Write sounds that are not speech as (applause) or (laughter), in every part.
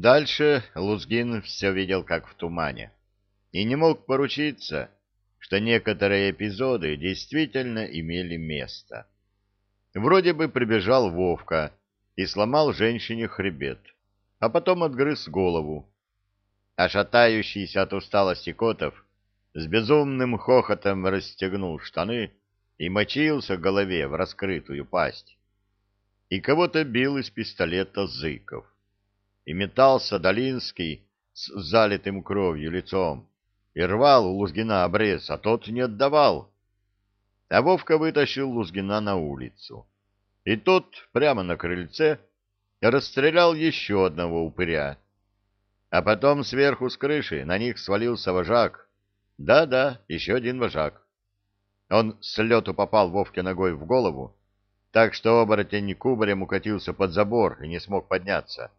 Дальше Лузгин все видел как в тумане и не мог поручиться, что некоторые эпизоды действительно имели место. Вроде бы прибежал Вовка и сломал женщине хребет, а потом отгрыз голову. А шатающийся от усталости Котов с безумным хохотом расстегнул штаны и мочился голове в раскрытую пасть. И кого-то бил из пистолета Зыков. И метался Долинский с залитым кровью лицом, и рвал у Лузгина обрез, а тот не отдавал. А Вовка вытащил Лузгина на улицу. И тот прямо на крыльце расстрелял еще одного упыря. А потом сверху с крыши на них свалился вожак. Да-да, еще один вожак. Он с лету попал Вовке ногой в голову, так что оборотень кубарем укатился под забор и не смог подняться.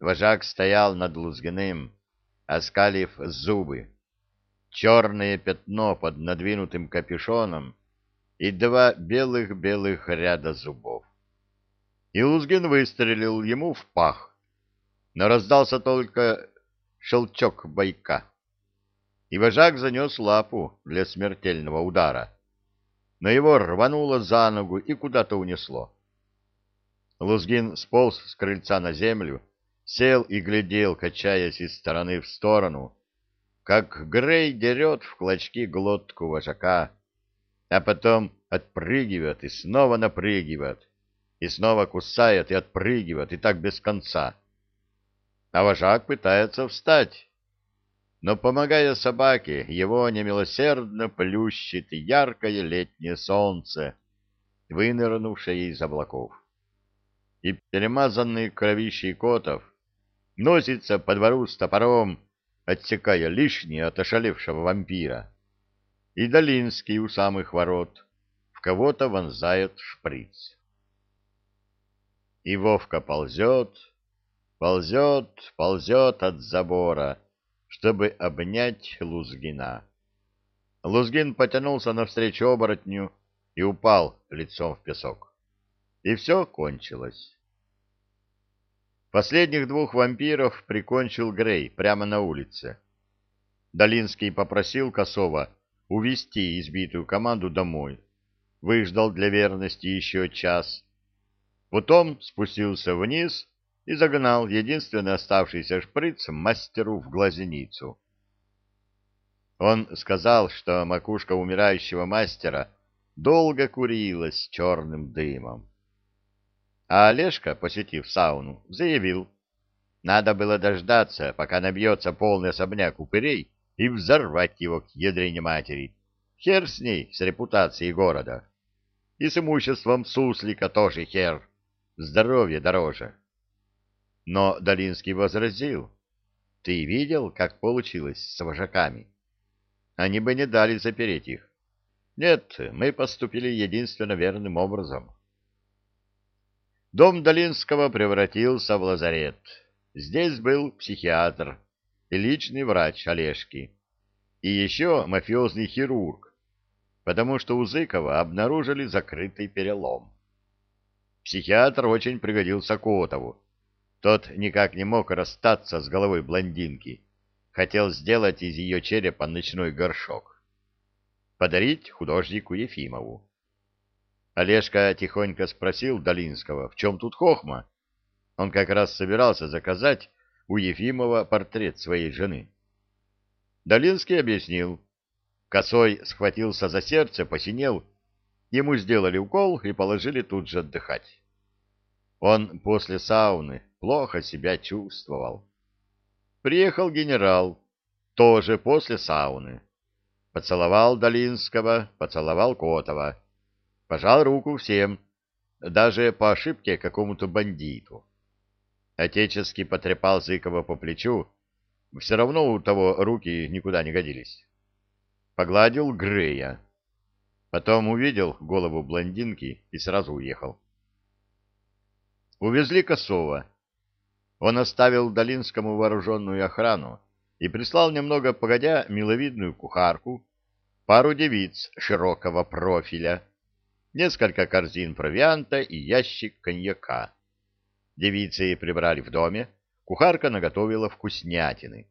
Вожак стоял над Лузгиным, оскалив зубы. Черное пятно под надвинутым капюшоном и два белых-белых ряда зубов. И Лузгин выстрелил ему в пах, но раздался только щелчок бойка. И вожак занес лапу для смертельного удара, но его рвануло за ногу и куда-то унесло. Лузгин сполз с крыльца на землю, сел и глядел, качаясь из стороны в сторону, как Грей дерет в клочки глотку вожака, а потом отпрыгивает и снова напрыгивает, и снова кусает и отпрыгивает, и так без конца. А вожак пытается встать, но, помогая собаке, его немилосердно плющит яркое летнее солнце, вынырнувшее из облаков. И перемазанный кровищей котов носится по двору с топором, отсекая лишнее от ошалевшего вампира. И Долинский у самых ворот в кого-то вонзает шприц. И Вовка ползет, ползет, ползет от забора, чтобы обнять Лузгина. Лузгин потянулся навстречу оборотню и упал лицом в песок. И все кончилось. Последних двух вампиров прикончил Грей прямо на улице. Долинский попросил Косова увести избитую команду домой. Выждал для верности еще час. Потом спустился вниз и загнал единственный оставшийся шприц мастеру в глазницу. Он сказал, что макушка умирающего мастера долго курилась черным дымом. А Олежка, посетив сауну, заявил, надо было дождаться, пока набьется полный особняк упырей, и взорвать его к ядрине матери. Хер с ней, с репутацией города. И с имуществом суслика тоже хер. Здоровье дороже. Но Долинский возразил. Ты видел, как получилось с вожаками? Они бы не дали запереть их. Нет, мы поступили единственно верным образом. Дом Долинского превратился в лазарет. Здесь был психиатр и личный врач Олежки, и еще мафиозный хирург, потому что у Зыкова обнаружили закрытый перелом. Психиатр очень пригодился Котову, тот никак не мог расстаться с головой блондинки. Хотел сделать из ее черепа ночной горшок. Подарить художнику Ефимову. Олежка тихонько спросил Долинского, в чем тут хохма. Он как раз собирался заказать у Ефимова портрет своей жены. Долинский объяснил. Косой схватился за сердце, посинел. Ему сделали укол и положили тут же отдыхать. Он после сауны плохо себя чувствовал. Приехал генерал, тоже после сауны. Поцеловал Долинского, поцеловал Котова. Пожал руку всем, даже по ошибке какому-то бандиту. Отечески потрепал Зыкова по плечу, все равно у того руки никуда не годились. Погладил Грея. Потом увидел голову блондинки и сразу уехал. Увезли Косова. Он оставил Долинскому вооруженную охрану и прислал немного погодя миловидную кухарку, пару девиц широкого профиля, несколько корзин провианта и ящик коньяка. Девицы прибрали в доме, кухарка наготовила вкуснятины.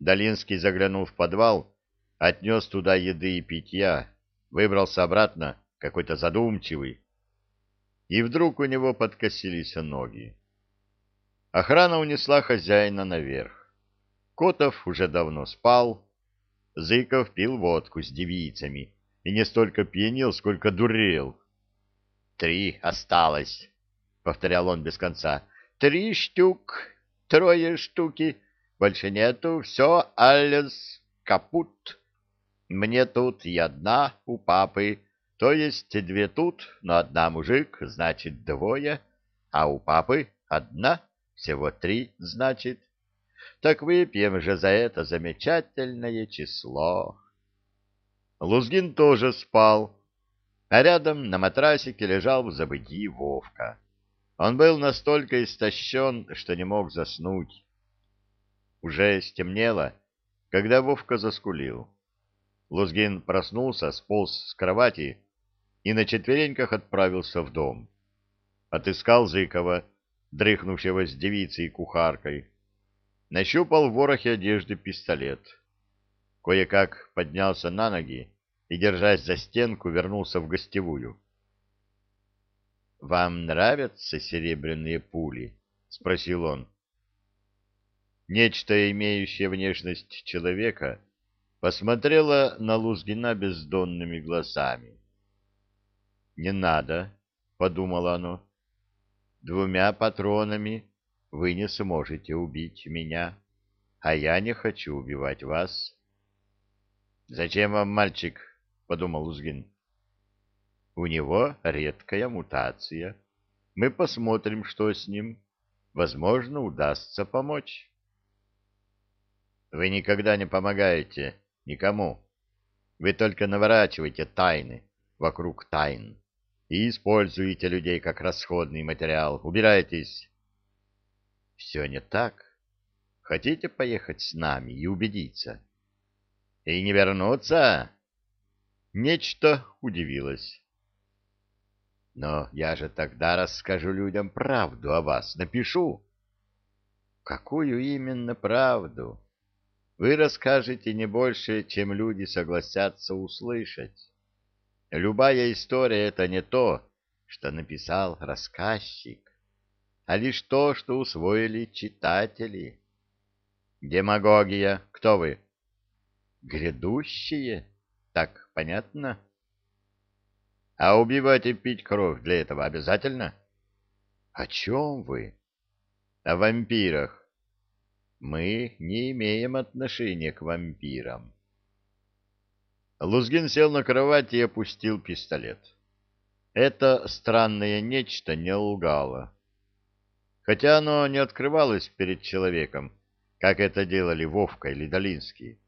Долинский заглянул в подвал, отнес туда еды и питья, выбрался обратно, какой-то задумчивый. И вдруг у него подкосились ноги. Охрана унесла хозяина наверх. Котов уже давно спал. Зыков пил водку с девицами и не столько пьянел, сколько дурел. «Три осталось», — повторял он без конца. «Три штук, трое штуки, больше нету, все, алес, капут. Мне тут и одна у папы, то есть две тут, но одна мужик, значит двое, а у папы одна, всего три, значит. Так выпьем же за это замечательное число». Лузгин тоже спал, а рядом на матрасике лежал в забытии Вовка. Он был настолько истощен, что не мог заснуть. Уже стемнело, когда Вовка заскулил. Лузгин проснулся, сполз с кровати и на четвереньках отправился в дом. Отыскал Зыкова, дрыхнувшего с девицей и кухаркой. Нащупал в ворохе одежды пистолет. Кое-как поднялся на ноги и, держась за стенку, вернулся в гостевую. — Вам нравятся серебряные пули? — спросил он. Нечто, имеющее внешность человека, посмотрело на Лузгина бездонными глазами. «Не надо», — подумало оно, — «двумя патронами вы не сможете убить меня, а я не хочу убивать вас». «Зачем вам мальчик?» — подумал Лузгин. «У него редкая мутация. Мы посмотрим, что с ним. Возможно, удастся помочь». Вы никогда не помогаете никому. Вы только наворачиваете тайны вокруг тайн и используете людей как расходный материал. Убирайтесь. Все не так. Хотите поехать с нами и убедиться? И не вернуться? Нечто удивилось. Но я же тогда расскажу людям правду о вас, напишу. Какую именно правду? вы расскажете не больше, чем люди согласятся услышать. Любая история — это не то, что написал рассказчик, а лишь то, что усвоили читатели. Демагогия. Кто вы? Грядущие? Так понятно? А убивать и пить кровь для этого обязательно? О чем вы? О вампирах мы не имеем отношения к вампирам. Лузгин сел на кровать и опустил пистолет. Это странное нечто не лгало. Хотя оно не открывалось перед человеком, как это делали Вовка или Долинский.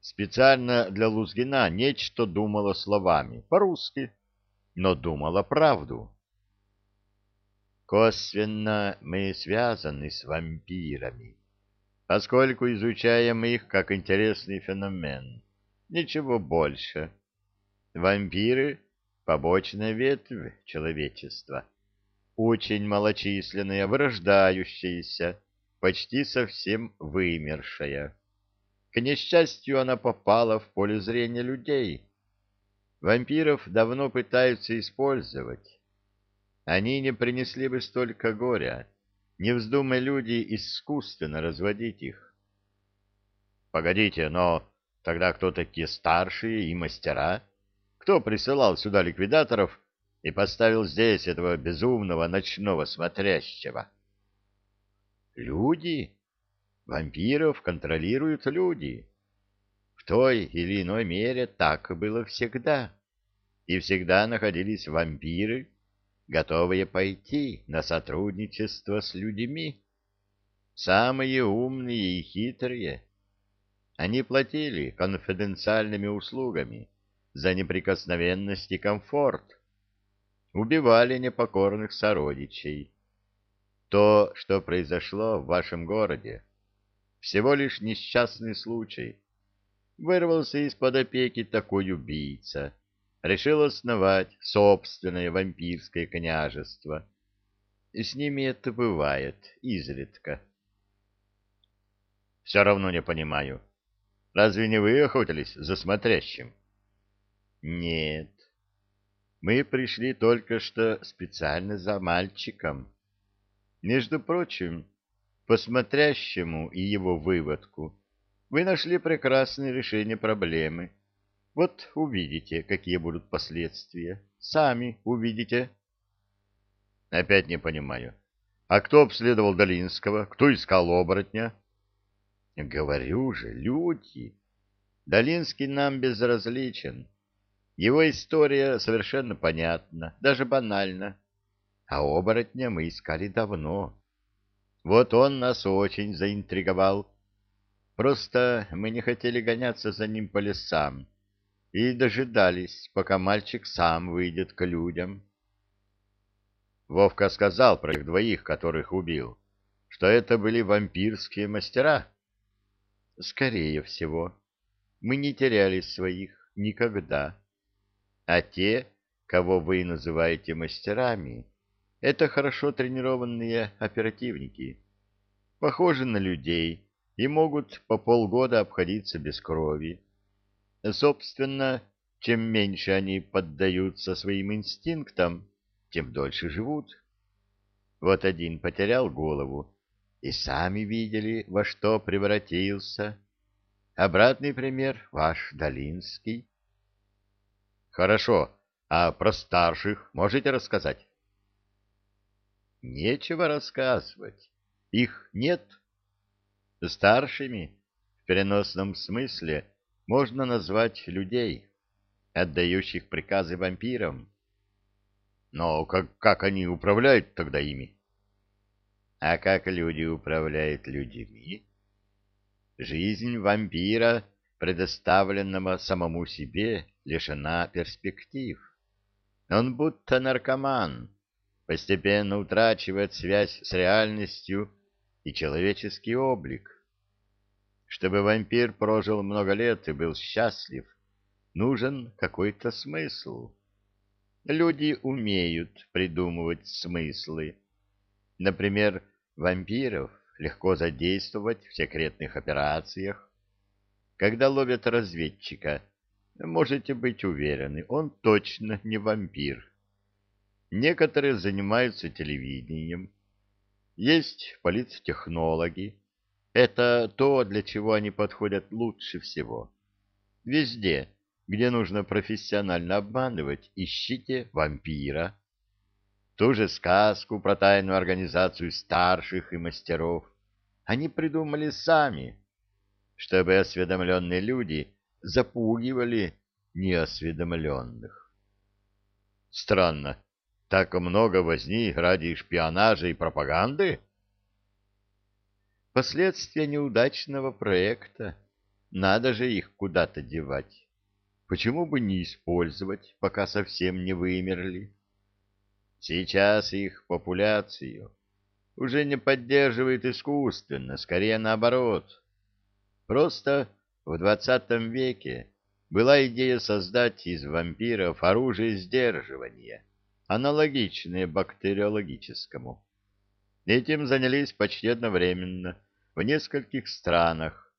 Специально для Лузгина нечто думало словами, по-русски, но думало правду. Косвенно мы связаны с вампирами поскольку изучаем их как интересный феномен. Ничего больше. Вампиры — побочная ветвь человечества, очень малочисленная, вырождающаяся, почти совсем вымершая. К несчастью, она попала в поле зрения людей. Вампиров давно пытаются использовать. Они не принесли бы столько горя, не вздумай люди искусственно разводить их. Погодите, но тогда кто такие старшие и мастера? Кто присылал сюда ликвидаторов и поставил здесь этого безумного ночного смотрящего? Люди? Вампиров контролируют люди. В той или иной мере так было всегда. И всегда находились вампиры, готовые пойти на сотрудничество с людьми. Самые умные и хитрые. Они платили конфиденциальными услугами за неприкосновенность и комфорт. Убивали непокорных сородичей. То, что произошло в вашем городе, всего лишь несчастный случай. Вырвался из-под опеки такой убийца — решил основать собственное вампирское княжество. И с ними это бывает изредка. Все равно не понимаю. Разве не вы охотились за смотрящим? Нет. Мы пришли только что специально за мальчиком. Между прочим, по смотрящему и его выводку вы нашли прекрасное решение проблемы. Вот увидите, какие будут последствия. Сами увидите. Опять не понимаю. А кто обследовал Долинского? Кто искал оборотня? Говорю же, люди. Долинский нам безразличен. Его история совершенно понятна, даже банальна. А оборотня мы искали давно. Вот он нас очень заинтриговал. Просто мы не хотели гоняться за ним по лесам и дожидались, пока мальчик сам выйдет к людям. Вовка сказал про их двоих, которых убил, что это были вампирские мастера. Скорее всего, мы не теряли своих никогда. А те, кого вы называете мастерами, это хорошо тренированные оперативники. Похожи на людей и могут по полгода обходиться без крови. Собственно, чем меньше они поддаются своим инстинктам, тем дольше живут. Вот один потерял голову, и сами видели, во что превратился. Обратный пример ваш Долинский. Хорошо, а про старших можете рассказать? Нечего рассказывать. Их нет. Старшими, в переносном смысле, можно назвать людей, отдающих приказы вампирам. Но как, как они управляют тогда ими? А как люди управляют людьми? Жизнь вампира, предоставленного самому себе, лишена перспектив. Он будто наркоман, постепенно утрачивает связь с реальностью и человеческий облик. Чтобы вампир прожил много лет и был счастлив, нужен какой-то смысл. Люди умеют придумывать смыслы. Например, вампиров легко задействовать в секретных операциях. Когда ловят разведчика, можете быть уверены, он точно не вампир. Некоторые занимаются телевидением. Есть политтехнологи. Это то, для чего они подходят лучше всего. Везде где нужно профессионально обманывать, ищите вампира. Ту же сказку про тайную организацию старших и мастеров они придумали сами, чтобы осведомленные люди запугивали неосведомленных. Странно, так много возни ради шпионажа и пропаганды? Последствия неудачного проекта. Надо же их куда-то девать. Почему бы не использовать, пока совсем не вымерли? Сейчас их популяцию уже не поддерживает искусственно, скорее наоборот. Просто в двадцатом веке была идея создать из вампиров оружие сдерживания, аналогичное бактериологическому. Этим занялись почти одновременно в нескольких странах,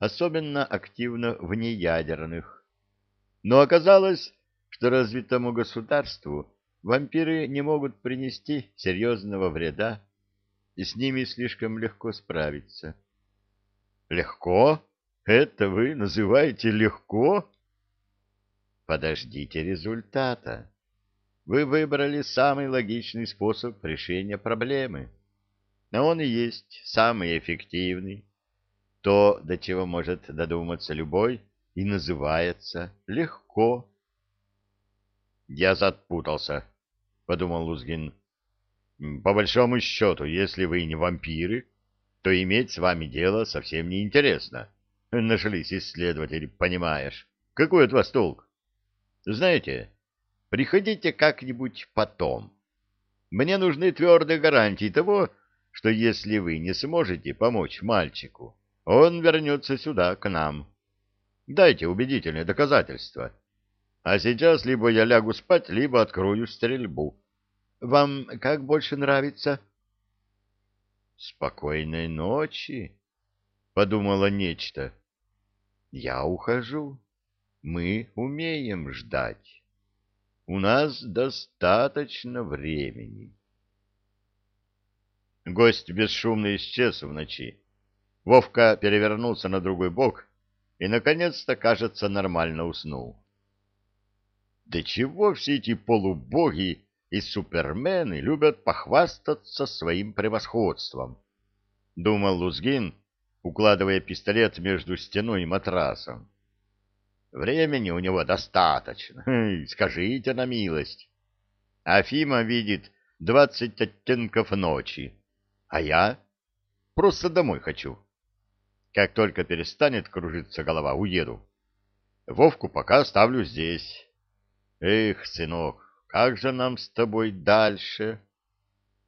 особенно активно в неядерных. Но оказалось, что развитому государству вампиры не могут принести серьезного вреда, и с ними слишком легко справиться. Легко? Это вы называете легко? Подождите результата. Вы выбрали самый логичный способ решения проблемы. А он и есть самый эффективный. То, до чего может додуматься любой, и называется легко. Я запутался, подумал Лузгин. По большому счету, если вы не вампиры, то иметь с вами дело совсем не интересно. Нашлись исследователи, понимаешь. Какой от вас толк? Знаете, приходите как-нибудь потом. Мне нужны твердые гарантии того, что если вы не сможете помочь мальчику, он вернется сюда, к нам. Дайте убедительные доказательства. А сейчас либо я лягу спать, либо открою стрельбу. Вам как больше нравится? Спокойной ночи. — подумала нечто. «Я ухожу. Мы умеем ждать. У нас достаточно времени». Гость бесшумно исчез в ночи. Вовка перевернулся на другой бок и, наконец-то, кажется, нормально уснул. Да чего все эти полубоги и супермены любят похвастаться своим превосходством? Думал Лузгин, укладывая пистолет между стеной и матрасом. Времени у него достаточно, (laughs) скажите на милость. Афима видит двадцать оттенков ночи, а я просто домой хочу. Как только перестанет кружиться голова, уеду. Вовку пока оставлю здесь. Эх, сынок, как же нам с тобой дальше?